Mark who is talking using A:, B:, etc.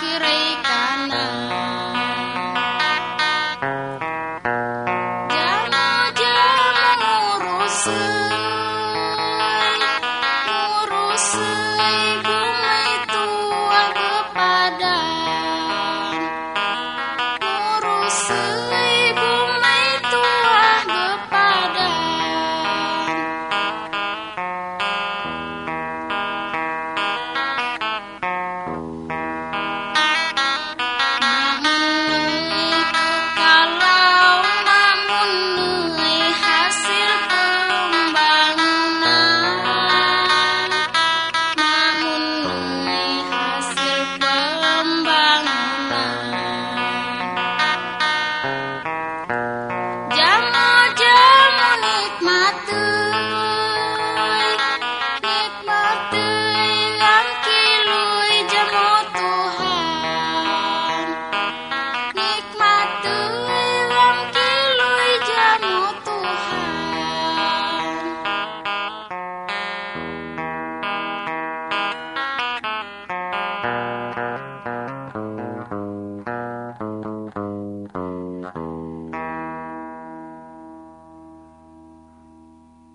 A: Kira.